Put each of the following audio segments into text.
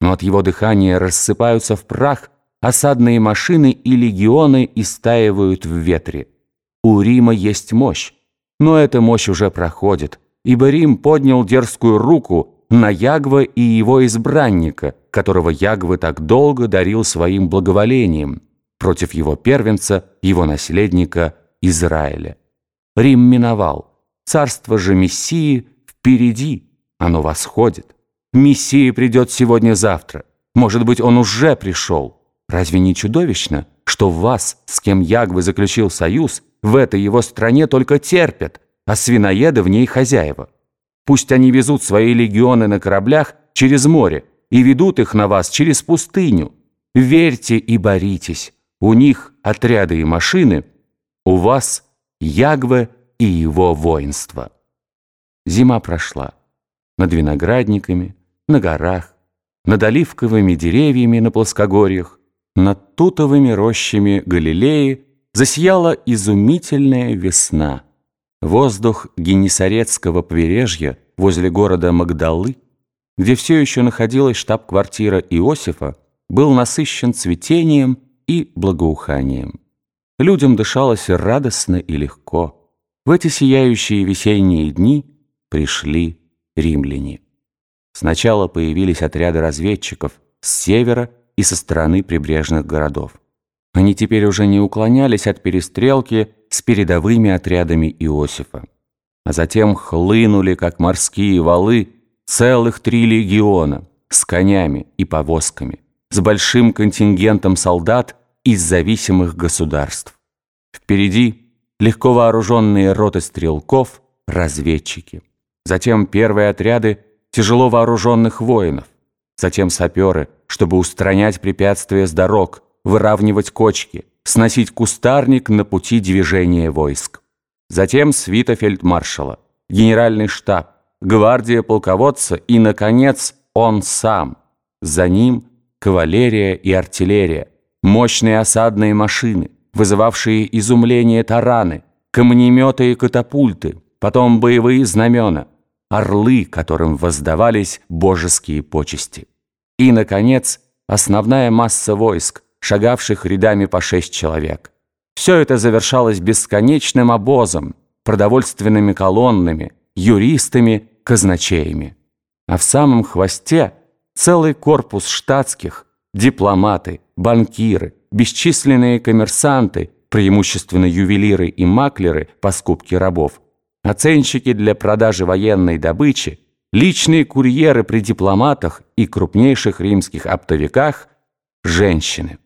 но от его дыхания рассыпаются в прах осадные машины и легионы истаивают в ветре. У Рима есть мощь, но эта мощь уже проходит, ибо Рим поднял дерзкую руку на Ягва и его избранника, которого Ягвы так долго дарил своим благоволением, против его первенца, его наследника Израиля. Рим миновал, царство же Мессии впереди, оно восходит. Мессия придет сегодня-завтра. Может быть, он уже пришел. Разве не чудовищно, что вас, с кем Ягвы заключил союз, в этой его стране только терпят, а свиноеды в ней хозяева? Пусть они везут свои легионы на кораблях через море и ведут их на вас через пустыню. Верьте и боритесь. У них отряды и машины, у вас Ягве и его воинство. Зима прошла. Над виноградниками, на горах, над оливковыми деревьями на плоскогорьях, над тутовыми рощами Галилеи засияла изумительная весна – Воздух Генесарецкого побережья возле города Магдалы, где все еще находилась штаб-квартира Иосифа, был насыщен цветением и благоуханием. Людям дышалось радостно и легко. В эти сияющие весенние дни пришли римляне. Сначала появились отряды разведчиков с севера и со стороны прибрежных городов. Они теперь уже не уклонялись от перестрелки с передовыми отрядами Иосифа. А затем хлынули, как морские валы, целых три легиона с конями и повозками, с большим контингентом солдат из зависимых государств. Впереди легко вооруженные роты стрелков, разведчики. Затем первые отряды тяжело вооруженных воинов. Затем саперы, чтобы устранять препятствия с дорог, выравнивать кочки, сносить кустарник на пути движения войск. Затем свита фельдмаршала, генеральный штаб, гвардия полководца и, наконец, он сам. За ним кавалерия и артиллерия, мощные осадные машины, вызывавшие изумление тараны, камнеметы и катапульты, потом боевые знамена, орлы, которым воздавались божеские почести. И, наконец, основная масса войск – шагавших рядами по шесть человек. Все это завершалось бесконечным обозом, продовольственными колоннами, юристами, казначеями. А в самом хвосте целый корпус штатских, дипломаты, банкиры, бесчисленные коммерсанты, преимущественно ювелиры и маклеры по скупке рабов, оценщики для продажи военной добычи, личные курьеры при дипломатах и крупнейших римских оптовиках – женщины.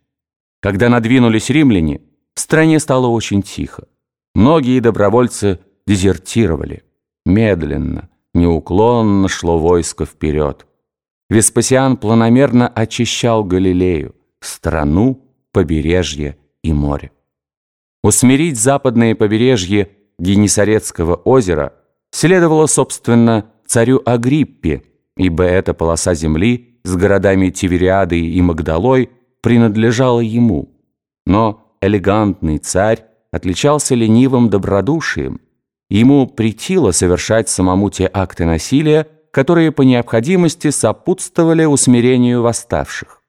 Когда надвинулись римляне, в стране стало очень тихо. Многие добровольцы дезертировали. Медленно, неуклонно шло войско вперед. Веспасиан планомерно очищал Галилею, страну, побережье и море. Усмирить западное побережье Генесарецкого озера следовало, собственно, царю Агриппе, ибо эта полоса земли с городами Тивериадой и Магдалой – принадлежало ему. Но элегантный царь отличался ленивым добродушием. Ему притило совершать самому те акты насилия, которые по необходимости сопутствовали усмирению восставших.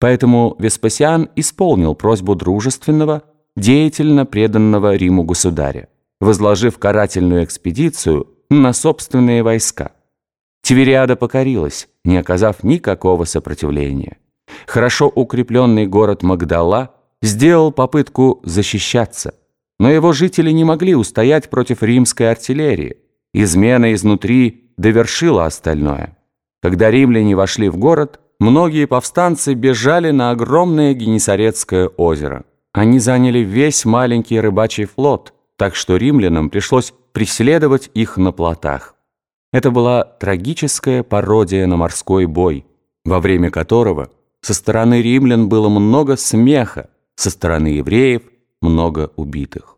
Поэтому Веспасиан исполнил просьбу дружественного, деятельно преданного Риму государя, возложив карательную экспедицию на собственные войска. Тивериада покорилась, не оказав никакого сопротивления хорошо укрепленный город Магдала сделал попытку защищаться, но его жители не могли устоять против римской артиллерии. Измена изнутри довершила остальное. Когда римляне вошли в город, многие повстанцы бежали на огромное Генесарецкое озеро. Они заняли весь маленький рыбачий флот, так что римлянам пришлось преследовать их на плотах. Это была трагическая пародия на морской бой, во время которого со стороны римлян было много смеха, со стороны евреев много убитых.